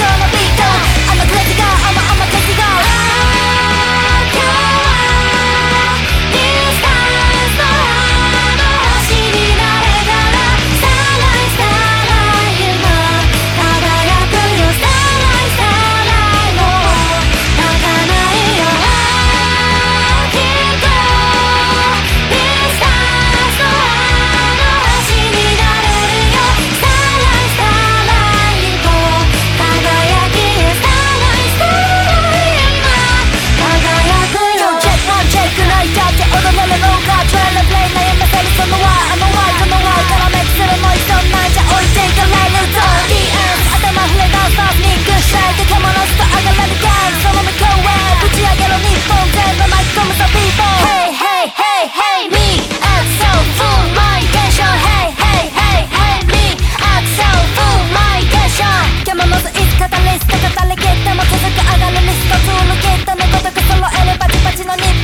gonna be 上がるミスがつ抜けたのごとく揃えるバチバチの日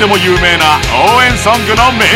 しても有名な応援ソングの名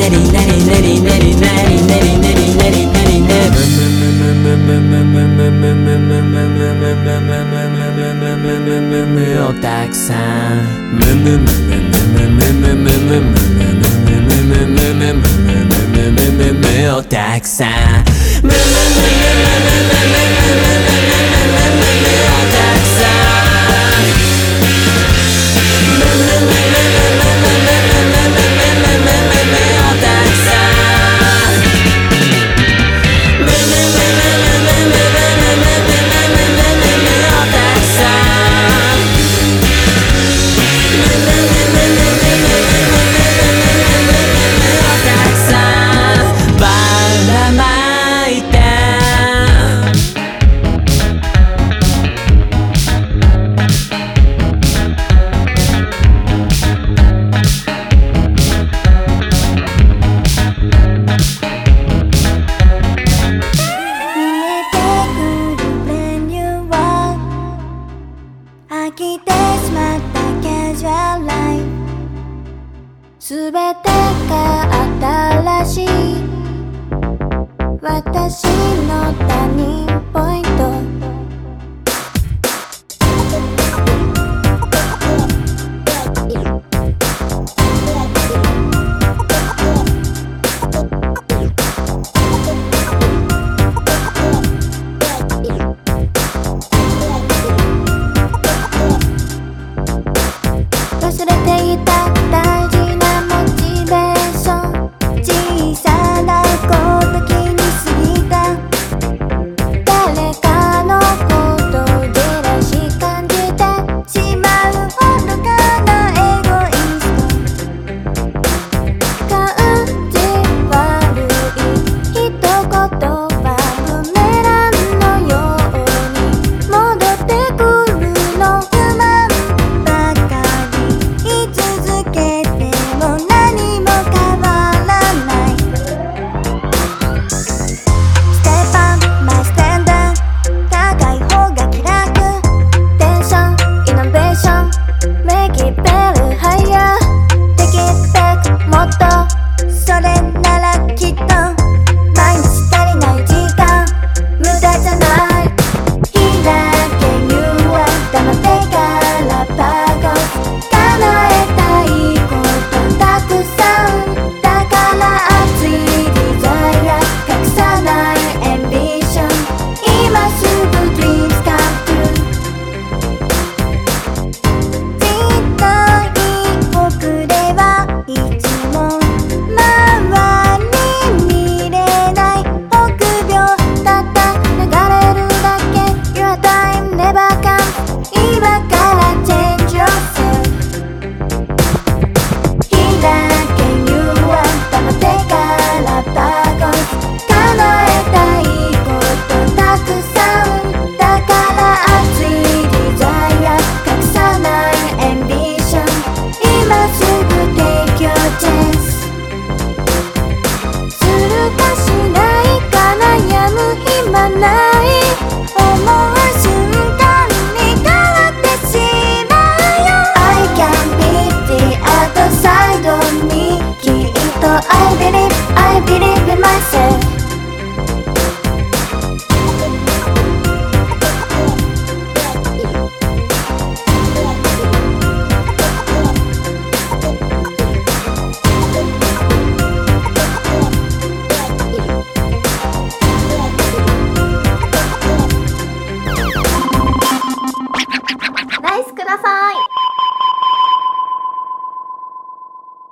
なりなりなりをたくさんをたくさん